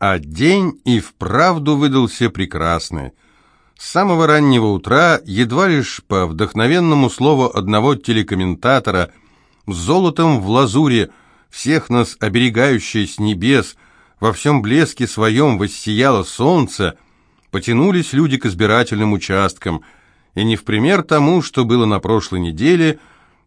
А день и вправду выдался прекрасный. С самого раннего утра, едва лишь по вдохновенному слову одного телекомментатора, золотом в лазуре, всех нас оберегающее с небес, во всем блеске своем воссияло солнце, потянулись люди к избирательным участкам, и не в пример тому, что было на прошлой неделе,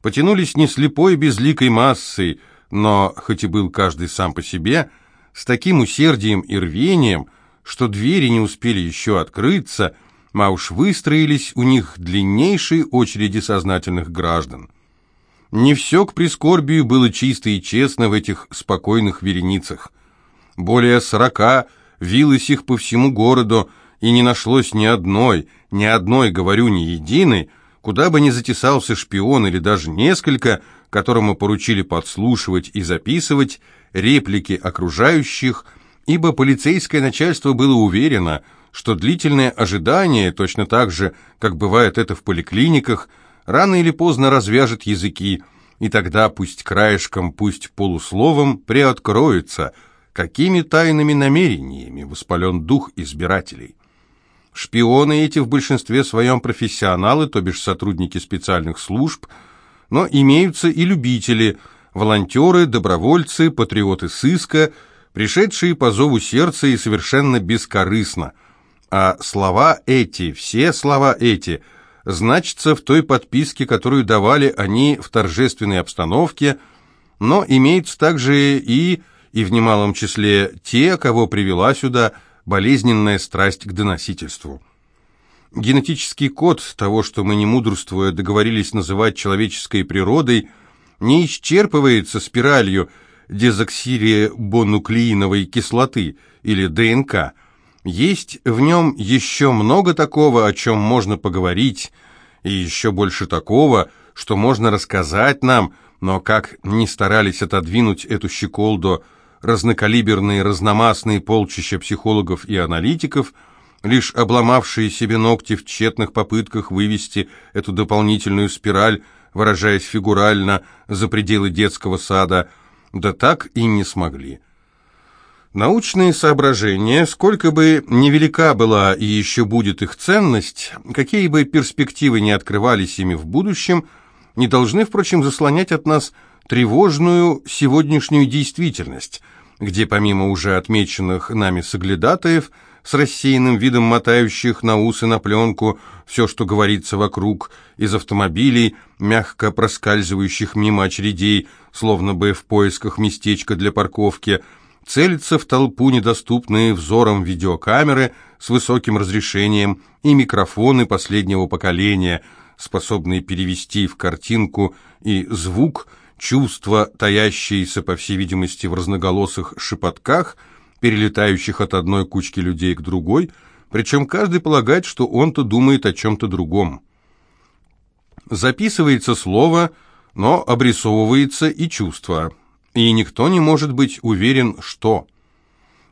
потянулись не слепой безликой массой, но, хоть и был каждый сам по себе, — с таким усердием и рвением, что двери не успели еще открыться, а уж выстроились у них длиннейшие очереди сознательных граждан. Не все к прискорбию было чисто и честно в этих спокойных вереницах. Более сорока вилось их по всему городу, и не нашлось ни одной, ни одной, говорю, ни единой, куда бы ни затесался шпион или даже несколько, которому поручили подслушивать и записывать, реплики окружающих, ибо полицейское начальство было уверено, что длительное ожидание, точно так же, как бывает это в поликлиниках, рано или поздно развяжет языки, и тогда пусть краешком, пусть полусловом приоткроется, какими тайными намерениями воспален дух избирателей. Шпионы эти в большинстве своем профессионалы, то бишь сотрудники специальных служб, но имеются и любители – волонтеры, добровольцы, патриоты сыска, пришедшие по зову сердца и совершенно бескорыстно. А слова эти, все слова эти, значатся в той подписке, которую давали они в торжественной обстановке, но имеются также и, и в немалом числе, те, кого привела сюда болезненная страсть к доносительству. Генетический код того, что мы, не мудрствуя, договорились называть человеческой природой – не исчерпывается спиралью дезоксирибонуклеиновой кислоты или ДНК. Есть в нем еще много такого, о чем можно поговорить, и еще больше такого, что можно рассказать нам, но как ни старались отодвинуть эту щеколду разнокалиберные, разномастные полчища психологов и аналитиков, лишь обломавшие себе ногти в тщетных попытках вывести эту дополнительную спираль выражаясь фигурально, за пределы детского сада, да так и не смогли. Научные соображения, сколько бы невелика была и еще будет их ценность, какие бы перспективы не открывались ими в будущем, не должны, впрочем, заслонять от нас тревожную сегодняшнюю действительность, где помимо уже отмеченных нами соглядатаев – с рассеянным видом мотающих на усы на пленку все, что говорится вокруг, из автомобилей, мягко проскальзывающих мимо очередей, словно бы в поисках местечка для парковки, целятся в толпу недоступные взором видеокамеры с высоким разрешением и микрофоны последнего поколения, способные перевести в картинку и звук чувства, таящиеся, по всей видимости, в разноголосых шепотках – перелетающих от одной кучки людей к другой, причем каждый полагает, что он-то думает о чем-то другом. Записывается слово, но обрисовывается и чувство, и никто не может быть уверен, что.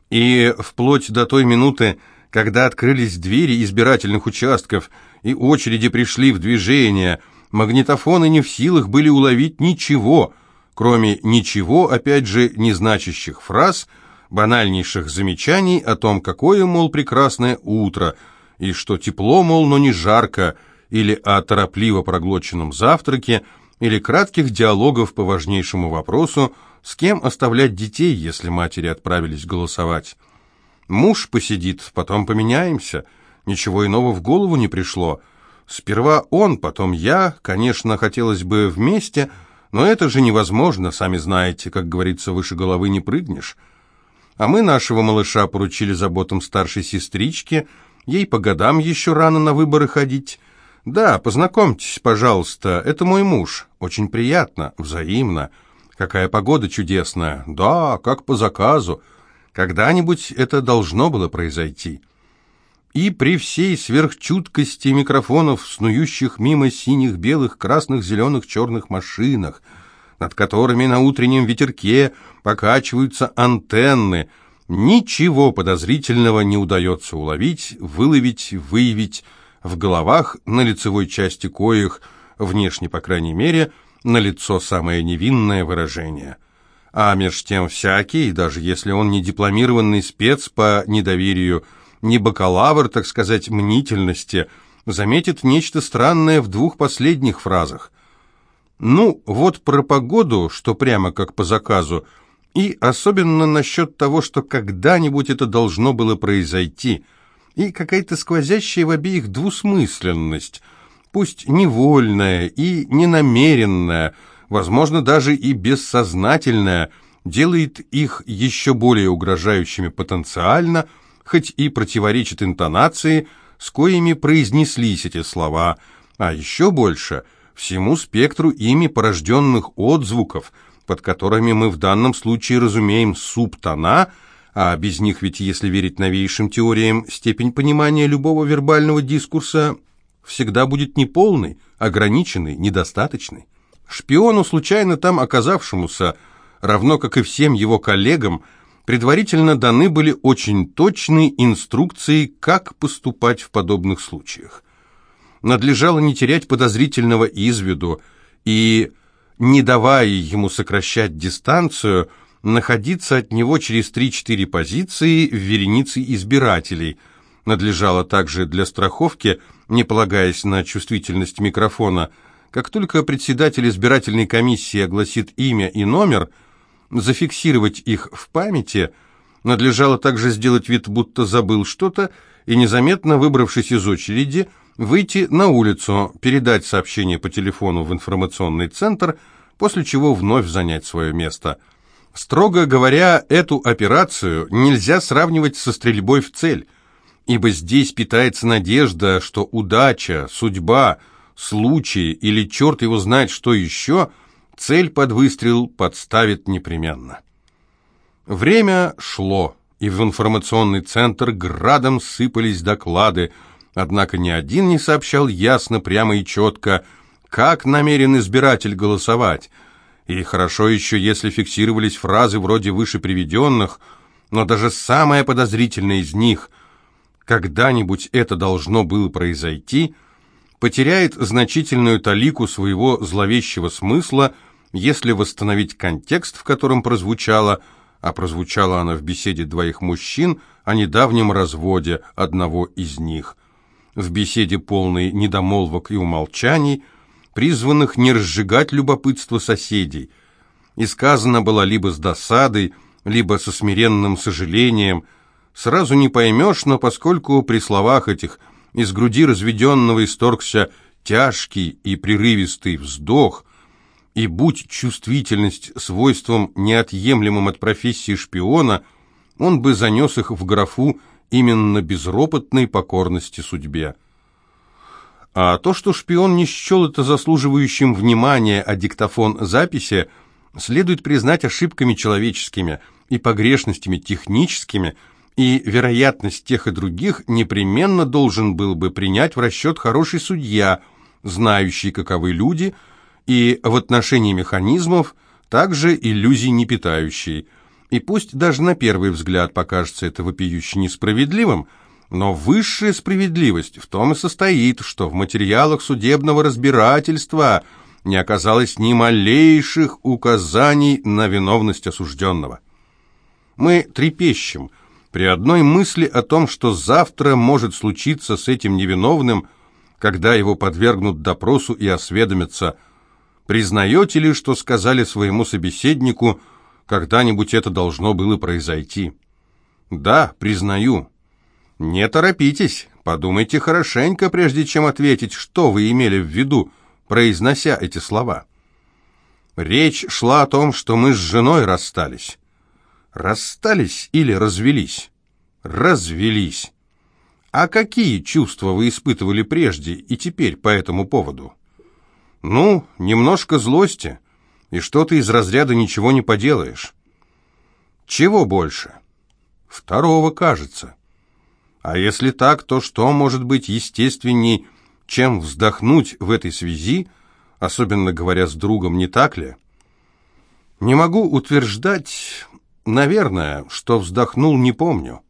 И вплоть до той минуты, когда открылись двери избирательных участков и очереди пришли в движение, магнитофоны не в силах были уловить ничего, кроме ничего, опять же, незначащих фраз – банальнейших замечаний о том, какое, мол, прекрасное утро, и что тепло, мол, но не жарко, или о торопливо проглоченном завтраке, или кратких диалогов по важнейшему вопросу, с кем оставлять детей, если матери отправились голосовать. Муж посидит, потом поменяемся. Ничего иного в голову не пришло. Сперва он, потом я, конечно, хотелось бы вместе, но это же невозможно, сами знаете, как говорится, выше головы не прыгнешь. А мы нашего малыша поручили заботам старшей сестрички, ей по годам еще рано на выборы ходить. Да, познакомьтесь, пожалуйста, это мой муж. Очень приятно, взаимно. Какая погода чудесная. Да, как по заказу. Когда-нибудь это должно было произойти. И при всей сверхчуткости микрофонов, снующих мимо синих, белых, красных, зеленых, черных машинах – над которыми на утреннем ветерке покачиваются антенны. Ничего подозрительного не удается уловить, выловить, выявить в головах, на лицевой части коих, внешне, по крайней мере, на лицо самое невинное выражение. А меж тем всякий, даже если он не дипломированный спец по недоверию, не бакалавр, так сказать, мнительности, заметит нечто странное в двух последних фразах. Ну, вот про погоду, что прямо как по заказу, и особенно насчет того, что когда-нибудь это должно было произойти, и какая-то сквозящая в обеих двусмысленность, пусть невольная и ненамеренная, возможно, даже и бессознательная, делает их еще более угрожающими потенциально, хоть и противоречит интонации, с коими произнеслись эти слова, а еще больше – всему спектру ими порожденных отзвуков, под которыми мы в данном случае разумеем субтона, а без них ведь, если верить новейшим теориям, степень понимания любого вербального дискурса всегда будет неполной, ограниченной, недостаточной. Шпиону, случайно там оказавшемуся, равно как и всем его коллегам, предварительно даны были очень точные инструкции, как поступать в подобных случаях. Надлежало не терять подозрительного из виду и, не давая ему сокращать дистанцию, находиться от него через 3-4 позиции в веренице избирателей. Надлежало также для страховки, не полагаясь на чувствительность микрофона, как только председатель избирательной комиссии огласит имя и номер, зафиксировать их в памяти, надлежало также сделать вид, будто забыл что-то, и незаметно, выбравшись из очереди, выйти на улицу, передать сообщение по телефону в информационный центр, после чего вновь занять свое место. Строго говоря, эту операцию нельзя сравнивать со стрельбой в цель, ибо здесь питается надежда, что удача, судьба – случае или черт его знает что еще, цель под выстрел подставит непременно. Время шло, и в информационный центр градом сыпались доклады, однако ни один не сообщал ясно, прямо и четко, как намерен избиратель голосовать. И хорошо еще, если фиксировались фразы вроде выше приведенных, но даже самая подозрительная из них «когда-нибудь это должно было произойти», потеряет значительную талику своего зловещего смысла, если восстановить контекст, в котором прозвучало, а прозвучало оно в беседе двоих мужчин о недавнем разводе одного из них, в беседе полной недомолвок и умолчаний, призванных не разжигать любопытство соседей, и сказано было либо с досадой, либо со смиренным сожалением, сразу не поймешь, но поскольку при словах этих – из груди разведенного исторгся тяжкий и прерывистый вздох, и будь чувствительность свойством неотъемлемым от профессии шпиона, он бы занес их в графу именно безропотной покорности судьбе. А то, что шпион не счел это заслуживающим внимания, а диктофон записи, следует признать ошибками человеческими и погрешностями техническими – и вероятность тех и других непременно должен был бы принять в расчет хороший судья, знающий, каковы люди, и в отношении механизмов также иллюзий не питающий. И пусть даже на первый взгляд покажется это вопиюще несправедливым, но высшая справедливость в том и состоит, что в материалах судебного разбирательства не оказалось ни малейших указаний на виновность осужденного. Мы трепещем – при одной мысли о том, что завтра может случиться с этим невиновным, когда его подвергнут допросу и осведомятся, признаете ли, что сказали своему собеседнику, когда-нибудь это должно было произойти? Да, признаю. Не торопитесь, подумайте хорошенько, прежде чем ответить, что вы имели в виду, произнося эти слова. Речь шла о том, что мы с женой расстались. Расстались или развелись? Развелись. А какие чувства вы испытывали прежде и теперь по этому поводу? Ну, немножко злости, и что-то из разряда ничего не поделаешь. Чего больше? Второго, кажется. А если так, то что может быть естественней, чем вздохнуть в этой связи, особенно говоря с другом, не так ли? Не могу утверждать, Наверное, что вздохнул, не помню.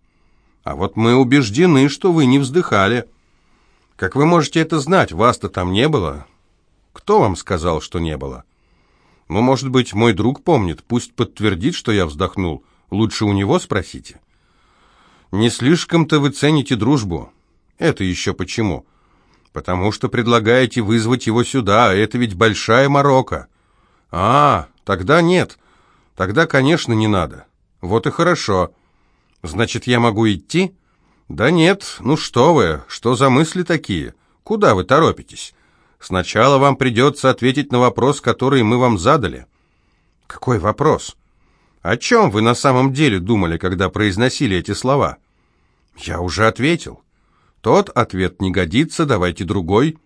А вот мы убеждены, что вы не вздыхали. Как вы можете это знать? Вас-то там не было. Кто вам сказал, что не было? Ну, может быть, мой друг помнит, пусть подтвердит, что я вздохнул. Лучше у него спросите. Не слишком-то вы цените дружбу. Это еще почему? Потому что предлагаете вызвать его сюда, а это ведь большая морока. А, тогда нет. Тогда, конечно, не надо. Вот и хорошо. Значит, я могу идти? Да нет, ну что вы, что за мысли такие? Куда вы торопитесь? Сначала вам придется ответить на вопрос, который мы вам задали. Какой вопрос? О чем вы на самом деле думали, когда произносили эти слова? Я уже ответил. Тот ответ не годится, давайте другой.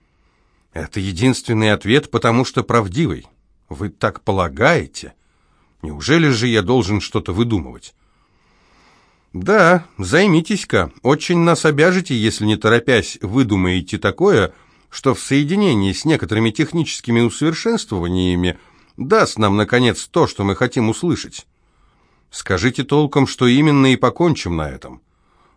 Это единственный ответ, потому что правдивый. Вы так полагаете? Неужели же я должен что-то выдумывать? Да, займитесь-ка. Очень нас обяжете, если не торопясь выдумаете такое, что в соединении с некоторыми техническими усовершенствованиями даст нам, наконец, то, что мы хотим услышать. Скажите толком, что именно, и покончим на этом.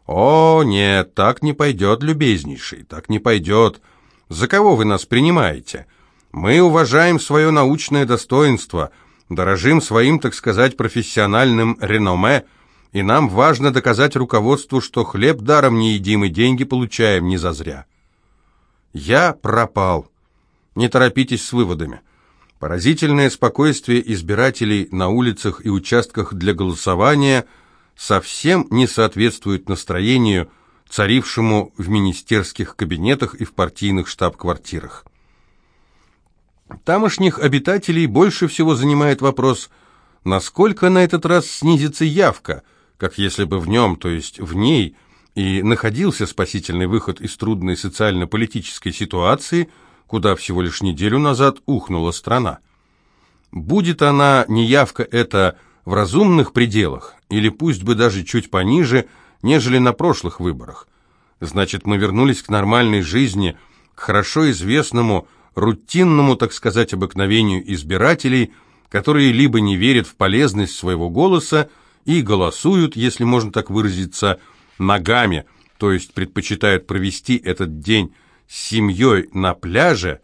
О, нет, так не пойдет, любезнейший, так не пойдет. За кого вы нас принимаете? Мы уважаем свое научное достоинство, дорожим своим, так сказать, профессиональным реноме, и нам важно доказать руководству, что хлеб даром не едим и деньги получаем не зазря. Я пропал. Не торопитесь с выводами. Поразительное спокойствие избирателей на улицах и участках для голосования совсем не соответствует настроению, царившему в министерских кабинетах и в партийных штаб-квартирах. Тамошних обитателей больше всего занимает вопрос, насколько на этот раз снизится явка, как если бы в нем, то есть в ней, и находился спасительный выход из трудной социально-политической ситуации – куда всего лишь неделю назад ухнула страна. Будет она, неявка эта, в разумных пределах, или пусть бы даже чуть пониже, нежели на прошлых выборах. Значит, мы вернулись к нормальной жизни, к хорошо известному, рутинному, так сказать, обыкновению избирателей, которые либо не верят в полезность своего голоса и голосуют, если можно так выразиться, ногами, то есть предпочитают провести этот день с семьей на пляже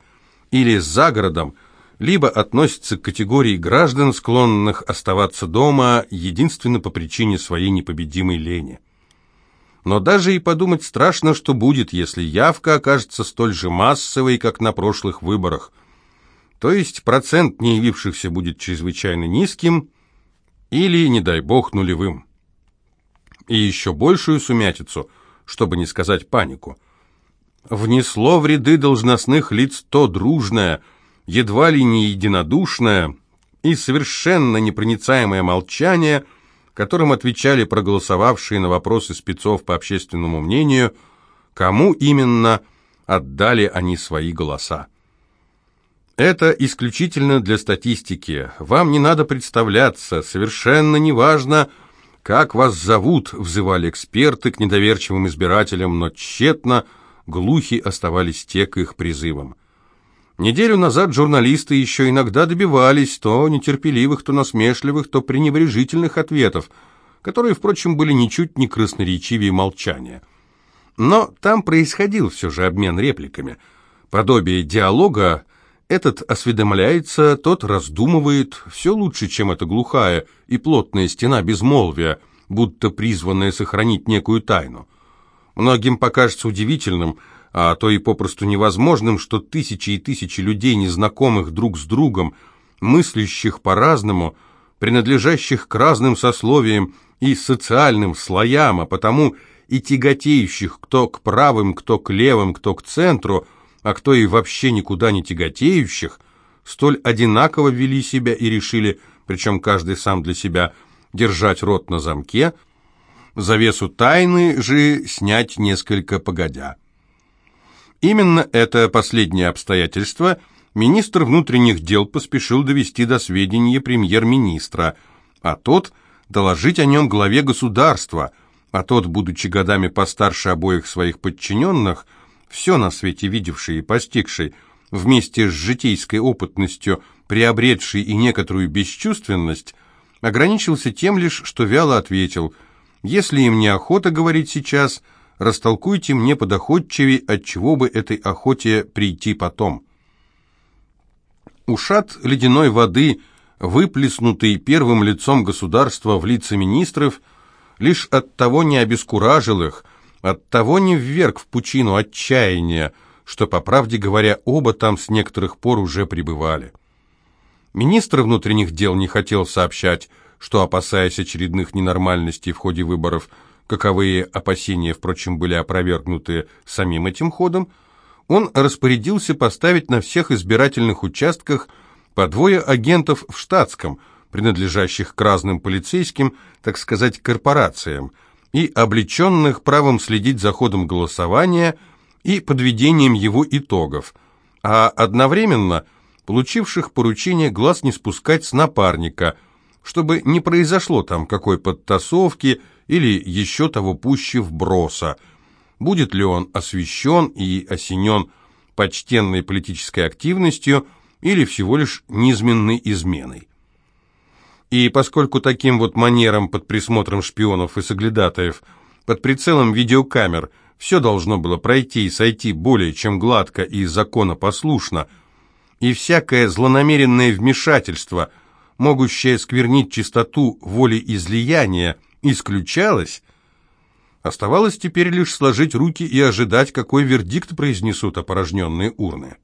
или за городом, либо относится к категории граждан, склонных оставаться дома единственно по причине своей непобедимой лени. Но даже и подумать страшно, что будет, если явка окажется столь же массовой, как на прошлых выборах. То есть процент не явившихся будет чрезвычайно низким или, не дай бог, нулевым. И еще большую сумятицу, чтобы не сказать панику – внесло в ряды должностных лиц то дружное, едва ли не единодушное и совершенно непроницаемое молчание, которым отвечали проголосовавшие на вопросы спецов по общественному мнению, кому именно отдали они свои голоса. Это исключительно для статистики. Вам не надо представляться, совершенно неважно, как вас зовут, взывали эксперты к недоверчивым избирателям, но тщетно – глухи оставались те к их призывам. Неделю назад журналисты еще иногда добивались то нетерпеливых, то насмешливых, то пренебрежительных ответов, которые, впрочем, были ничуть не красноречивее молчания. Но там происходил все же обмен репликами. Подобие диалога этот осведомляется, тот раздумывает, все лучше, чем эта глухая и плотная стена безмолвия, будто призванная сохранить некую тайну. Многим покажется удивительным, а то и попросту невозможным, что тысячи и тысячи людей, незнакомых друг с другом, мыслящих по-разному, принадлежащих к разным сословиям и социальным слоям, а потому и тяготеющих кто к правым, кто к левым, кто к центру, а кто и вообще никуда не тяготеющих, столь одинаково вели себя и решили, причем каждый сам для себя, держать рот на замке – завесу тайны же снять несколько погодя. Именно это последнее обстоятельство министр внутренних дел поспешил довести до сведения премьер-министра, а тот доложить о нем главе государства, а тот, будучи годами постарше обоих своих подчиненных, все на свете видевший и постигший, вместе с житейской опытностью, приобретший и некоторую бесчувственность, ограничился тем лишь, что вяло ответил – если им не охота говорить сейчас, растолкуйте мне подоходчивей, от чего бы этой охоте прийти потом. Ушат ледяной воды выплеснутый первым лицом государства в лица министров, лишь от того не обескуражил их, от того не вверг в пучину отчаяния, что, по правде говоря, оба там с некоторых пор уже пребывали. Министр внутренних дел не хотел сообщать, что, опасаясь очередных ненормальностей в ходе выборов, каковые опасения, впрочем, были опровергнуты самим этим ходом, он распорядился поставить на всех избирательных участках по двое агентов в штатском, принадлежащих к разным полицейским, так сказать, корпорациям, и облеченных правом следить за ходом голосования и подведением его итогов, а одновременно получивших поручение глаз не спускать с напарника, чтобы не произошло там какой подтасовки или еще того пуще вброса – будет ли он освещен и осенен почтенной политической активностью или всего лишь низменной изменой. И поскольку таким вот манером под присмотром шпионов и соглядатаев, под прицелом видеокамер, все должно было пройти и сойти более чем гладко и законопослушно, и всякое злонамеренное вмешательство, могущее сквернить чистоту воли излияния, исключалось, Оставалось теперь лишь сложить руки и ожидать, какой вердикт произнесут опорожненные урны.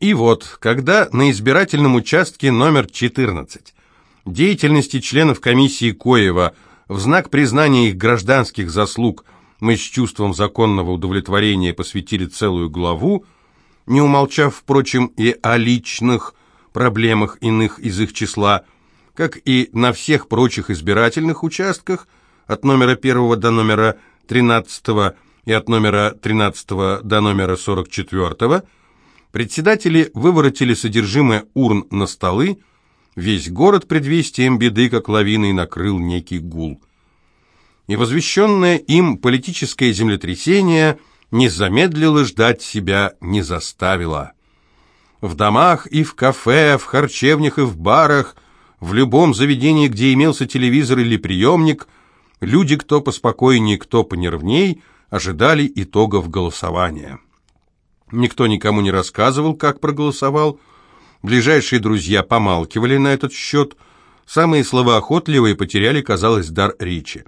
И вот, когда на избирательном участке номер 14 деятельности членов комиссии Коева в знак признания их гражданских заслуг мы с чувством законного удовлетворения посвятили целую главу, не умолчав, впрочем, и о личных проблемах иных из их числа, как и на всех прочих избирательных участках – от номера 1 до номера 13 и от номера 13 до номера 44, председатели выворотили содержимое урн на столы, весь город предвестием беды, как лавиной, накрыл некий гул. И возвещенное им политическое землетрясение не замедлило ждать себя, не заставило. В домах и в кафе, в харчевнях и в барах, в любом заведении, где имелся телевизор или приемник – Люди, кто поспокойнее, кто понервней, ожидали итогов голосования. Никто никому не рассказывал, как проголосовал. Ближайшие друзья помалкивали на этот счет. Самые словоохотливые потеряли, казалось, дар речи.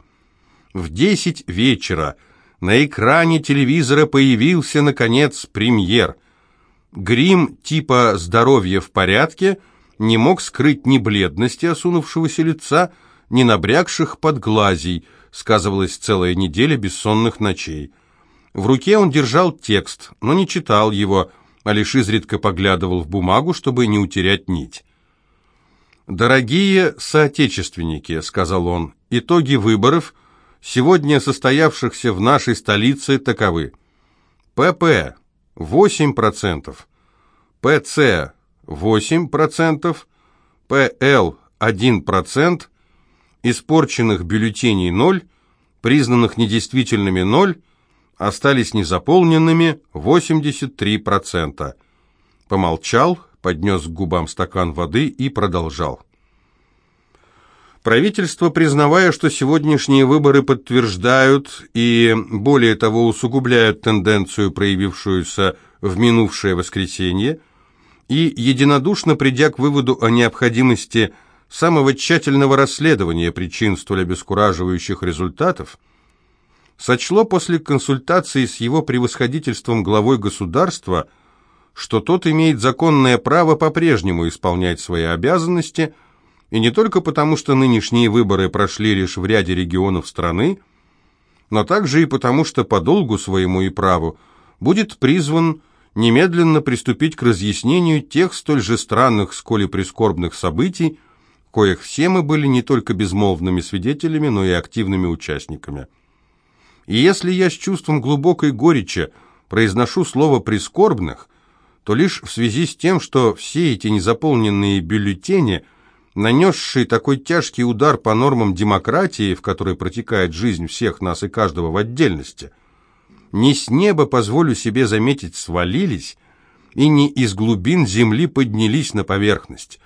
В десять вечера на экране телевизора появился, наконец, премьер. Грим типа «здоровье в порядке» не мог скрыть ни бледности осунувшегося лица, ни набрякших подглазий, сказывалась целая неделя бессонных ночей. В руке он держал текст, но не читал его, а лишь изредка поглядывал в бумагу, чтобы не утерять нить. «Дорогие соотечественники», — сказал он, — «итоги выборов, сегодня состоявшихся в нашей столице, таковы. ПП — 8%, ПЦ — 8%, ПЛ — 1%, Испорченных бюллетеней ноль, признанных недействительными ноль, остались незаполненными 83%. Помолчал, поднес к губам стакан воды и продолжал. Правительство, признавая, что сегодняшние выборы подтверждают и, более того, усугубляют тенденцию, проявившуюся в минувшее воскресенье, и, единодушно придя к выводу о необходимости – самого тщательного расследования причин столь обескураживающих результатов, сочло после консультации с его превосходительством главой государства, что тот имеет законное право по-прежнему исполнять свои обязанности, и не только потому, что нынешние выборы прошли лишь в ряде регионов страны, но также и потому, что по долгу своему и праву будет призван немедленно приступить к разъяснению тех столь же странных, сколь и прискорбных событий, коих все мы были не только безмолвными свидетелями, но и активными участниками. И если я с чувством глубокой горечи произношу слово «прискорбных», то лишь в связи с тем, что все эти незаполненные бюллетени, нанесшие такой тяжкий удар по нормам демократии, в которой протекает жизнь всех нас и каждого в отдельности, не с неба, позволю себе заметить, свалились, и не из глубин земли поднялись на поверхность,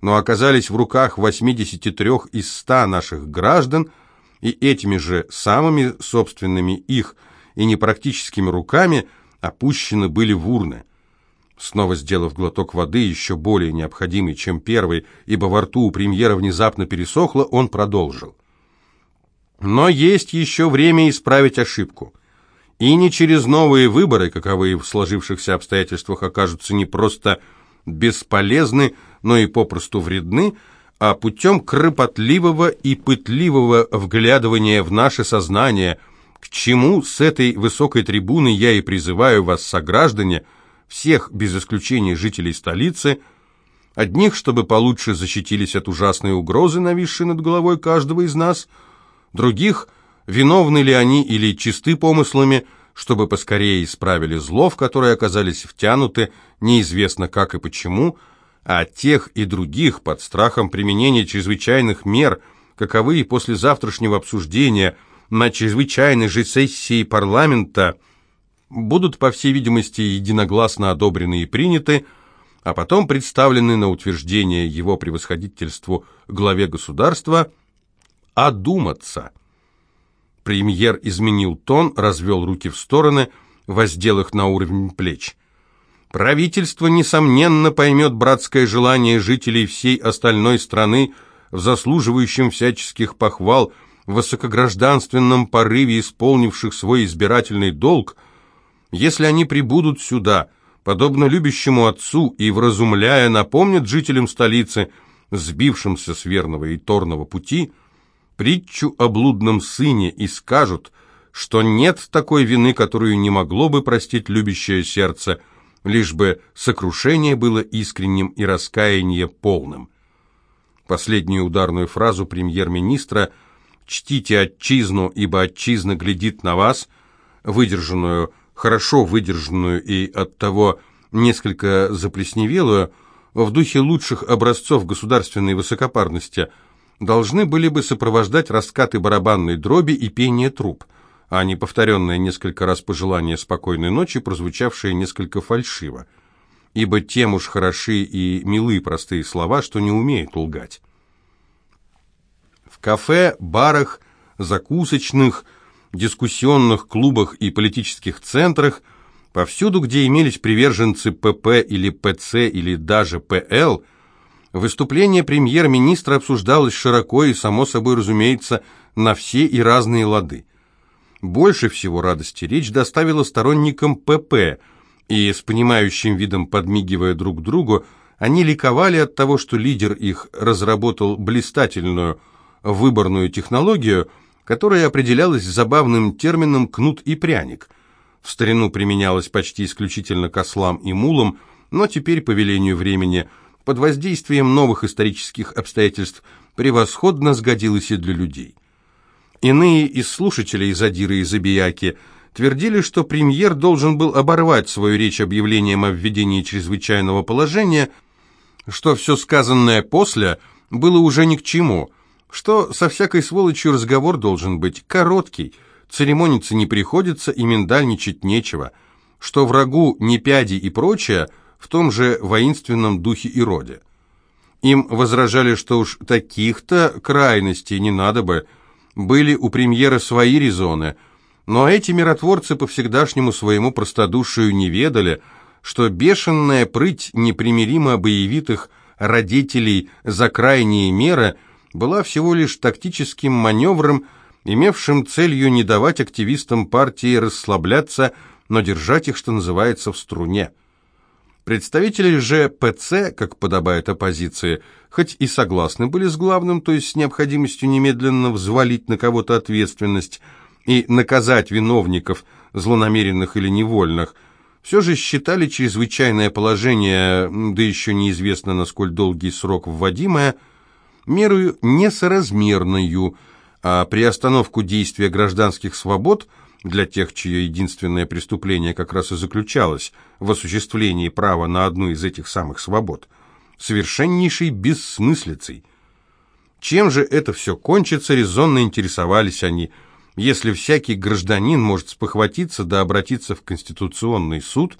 но оказались в руках 83 из 100 наших граждан, и этими же самыми собственными их и непрактическими руками опущены были в урны. Снова сделав глоток воды, еще более необходимый, чем первый, ибо во рту у премьера внезапно пересохло, он продолжил. Но есть еще время исправить ошибку. И не через новые выборы, каковые в сложившихся обстоятельствах окажутся не просто бесполезны, но и попросту вредны, а путем кропотливого и пытливого вглядывания в наше сознание, к чему с этой высокой трибуны я и призываю вас, сограждане, всех без исключения жителей столицы, одних, чтобы получше защитились от ужасной угрозы, нависшей над головой каждого из нас, других, виновны ли они или чисты помыслами, чтобы поскорее исправили зло, в которое оказались втянуты, неизвестно как и почему, а тех и других под страхом применения чрезвычайных мер, каковы и после завтрашнего обсуждения на чрезвычайной же сессии парламента будут, по всей видимости, единогласно одобрены и приняты, а потом представлены на утверждение его превосходительству главе государства, одуматься. Премьер изменил тон, развел руки в стороны, воздел их на уровень плеч. Правительство, несомненно, поймет братское желание жителей всей остальной страны в заслуживающем всяческих похвал, высокогражданственном порыве исполнивших свой избирательный долг, если они прибудут сюда, подобно любящему отцу, и, вразумляя, напомнят жителям столицы, сбившимся с верного и торного пути, притчу о блудном сыне и скажут, что нет такой вины, которую не могло бы простить любящее сердце, лишь бы сокрушение было искренним и раскаяние полным. Последнюю ударную фразу премьер-министра «Чтите отчизну, ибо отчизна глядит на вас», выдержанную, хорошо выдержанную и оттого несколько заплесневелую, в духе лучших образцов государственной высокопарности, должны были бы сопровождать раскаты барабанной дроби и пение труб – а не повторенное несколько раз пожелание спокойной ночи, прозвучавшее несколько фальшиво. Ибо тем уж хороши и милы простые слова, что не умеют лгать. В кафе, барах, закусочных, дискуссионных клубах и политических центрах, повсюду, где имелись приверженцы ПП или ПЦ или даже ПЛ, выступление премьер-министра обсуждалось широко и, само собой разумеется, на все и разные лады. Больше всего радости речь доставила сторонникам ПП, и с понимающим видом подмигивая друг другу, они ликовали от того, что лидер их разработал блистательную выборную технологию, которая определялась забавным термином «кнут и пряник». В старину применялась почти исключительно к ослам и мулам, но теперь, по велению времени, под воздействием новых исторических обстоятельств, превосходно сгодилась и для людей. Иные из слушателей задиры и забияки твердили, что премьер должен был оборвать свою речь объявлением о введении чрезвычайного положения, что все сказанное после было уже ни к чему, что со всякой сволочью разговор должен быть короткий, церемониться не приходится и миндальничать нечего, что врагу не пяди и прочее в том же воинственном духе и роде. Им возражали, что уж таких-то крайностей не надо бы, были у премьера свои резоны, но эти миротворцы по всегдашнему своему простодушию не ведали, что бешеная прыть непримиримо боевитых родителей за крайние меры была всего лишь тактическим маневром, имевшим целью не давать активистам партии расслабляться, но держать их, что называется, в струне. Представители же ПЦ, как подобает оппозиции, хоть и согласны были с главным, то есть с необходимостью немедленно взвалить на кого-то ответственность и наказать виновников, злонамеренных или невольных, все же считали чрезвычайное положение, да еще неизвестно на сколь долгий срок вводимое, мерою несоразмерную, а приостановку действия гражданских свобод – для тех, чье единственное преступление как раз и заключалось в осуществлении права на одну из этих самых свобод, совершеннейшей бессмыслицей. Чем же это все кончится, резонно интересовались они, если всякий гражданин может спохватиться да обратиться в Конституционный суд,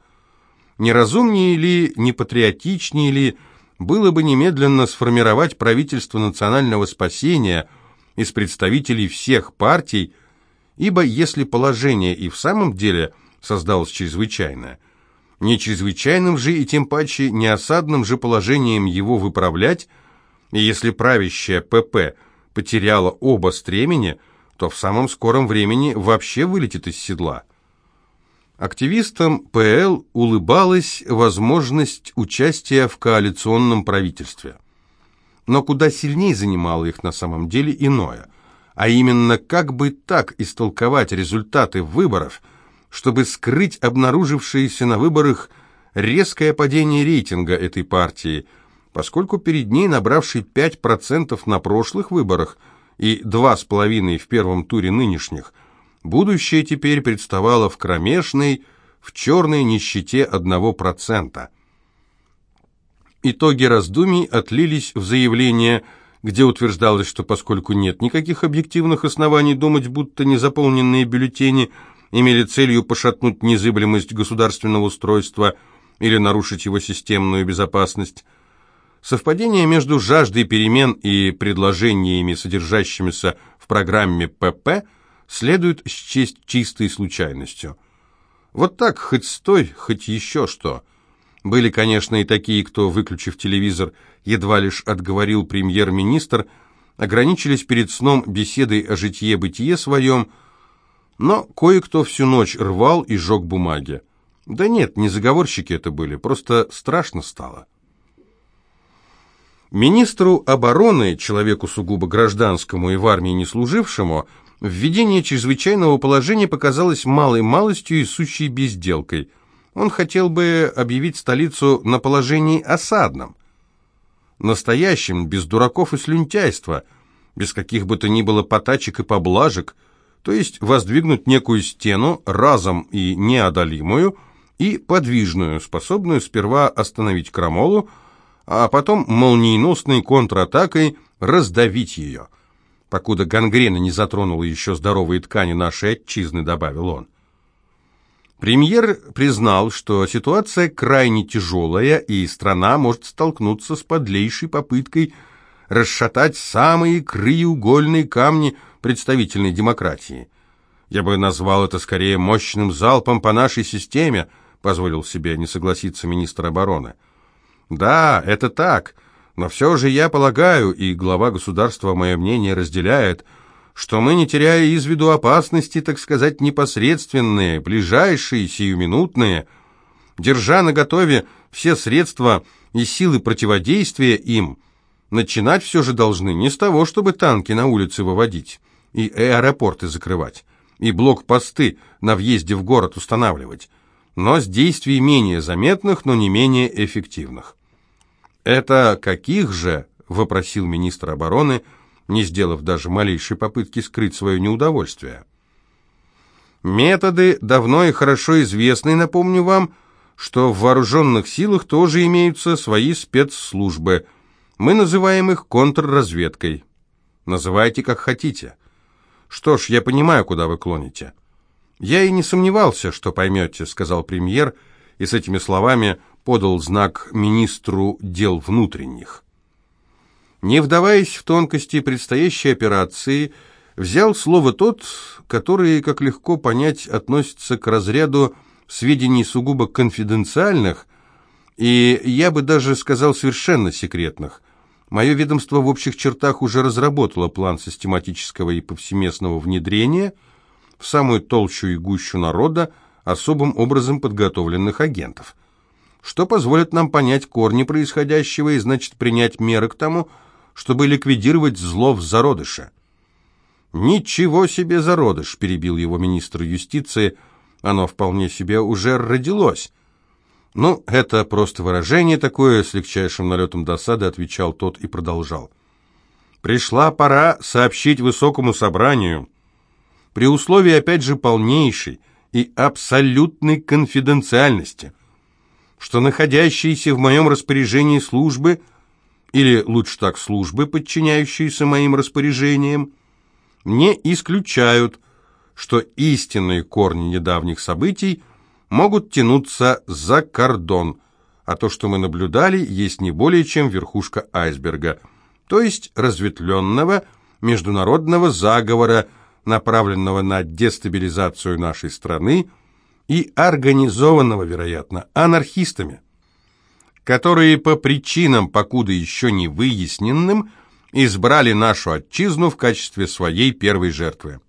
неразумнее ли, не патриотичнее ли было бы немедленно сформировать правительство национального спасения из представителей всех партий, ибо если положение и в самом деле создалось чрезвычайное, Не чрезвычайным же и тем паче не осадным же положением его выправлять, и если правящая ПП потеряла оба стремени, то в самом скором времени вообще вылетит из седла. Активистам ПЛ улыбалась возможность участия в коалиционном правительстве. Но куда сильнее занимало их на самом деле иное, а именно как бы так истолковать результаты выборов, чтобы скрыть обнаружившееся на выборах резкое падение рейтинга этой партии, поскольку перед ней набравший 5% на прошлых выборах и 2,5% в первом туре нынешних – Будущее теперь представало в кромешной, в черной нищете одного процента. Итоги раздумий отлились в заявление, где утверждалось, что поскольку нет никаких объективных оснований думать, будто незаполненные бюллетени имели целью пошатнуть незыблемость государственного устройства или нарушить его системную безопасность, совпадение между жаждой перемен и предложениями, содержащимися в программе ПП – следует счесть чистой случайностью. Вот так, хоть стой, хоть еще что. Были, конечно, и такие, кто, выключив телевизор, едва лишь отговорил премьер-министр, ограничились перед сном беседой о житье-бытие своем, но кое-кто всю ночь рвал и жег бумаги. Да нет, не заговорщики это были, просто страшно стало. Министру обороны, человеку сугубо гражданскому и в армии не служившему, Введение чрезвычайного положения показалось малой малостью и сущей безделкой. Он хотел бы объявить столицу на положении осадном. Настоящим, без дураков и слюнтяйства, без каких бы то ни было потачек и поблажек, то есть воздвигнуть некую стену, разом и неодолимую, и подвижную, способную сперва остановить крамолу, а потом молниеносной контратакой раздавить ее – покуда гангрена не затронула еще здоровые ткани нашей отчизны», — добавил он. Премьер признал, что ситуация крайне тяжелая, и страна может столкнуться с подлейшей попыткой расшатать самые краеугольные камни представительной демократии. Я бы назвал это скорее мощным залпом по нашей системе, позволил себе не согласиться министр обороны. Да, это так, — но все же я полагаю, и глава государства мое мнение разделяет, что мы, не теряя из виду опасности, так сказать, непосредственные, ближайшие, сиюминутные, держа наготове все средства и силы противодействия им, начинать все же должны не с того, чтобы танки на улице выводить и аэропорты закрывать, и блокпосты на въезде в город устанавливать, но с действий менее заметных, но не менее эффективных. «Это каких же?» – вопросил министр обороны, не сделав даже малейшей попытки скрыть свое неудовольствие. «Методы давно и хорошо известны, напомню вам, что в вооруженных силах тоже имеются свои спецслужбы. Мы называем их контрразведкой. Называйте как хотите. Что ж, я понимаю, куда вы клоните». «Я и не сомневался, что поймете», — сказал премьер, и с этими словами подал знак министру дел внутренних. Не вдаваясь в тонкости предстоящей операции, взял слово тот, который, как легко понять, относится к разряду сведений сугубо конфиденциальных, и я бы даже сказал совершенно секретных. Мое ведомство в общих чертах уже разработало план систематического и повсеместного внедрения в самую толщу и гущу народа особым образом подготовленных агентов что позволит нам понять корни происходящего и, значит, принять меры к тому, чтобы ликвидировать зло в зародыше. «Ничего себе зародыш!» – перебил его министр юстиции. «Оно вполне себе уже родилось». «Ну, это просто выражение такое», – с легчайшим налетом досады отвечал тот и продолжал. «Пришла пора сообщить высокому собранию, при условии, опять же, полнейшей и абсолютной конфиденциальности, что находящиеся в моем распоряжении службы, или лучше так, службы, подчиняющиеся моим распоряжениям, не исключают, что истинные корни недавних событий могут тянуться за кордон, а то, что мы наблюдали, есть не более чем верхушка айсберга, то есть разветвленного международного заговора, направленного на дестабилизацию нашей страны и организованного, вероятно, анархистами, которые по причинам, покуда еще не выясненным, избрали нашу отчизну в качестве своей первой жертвы.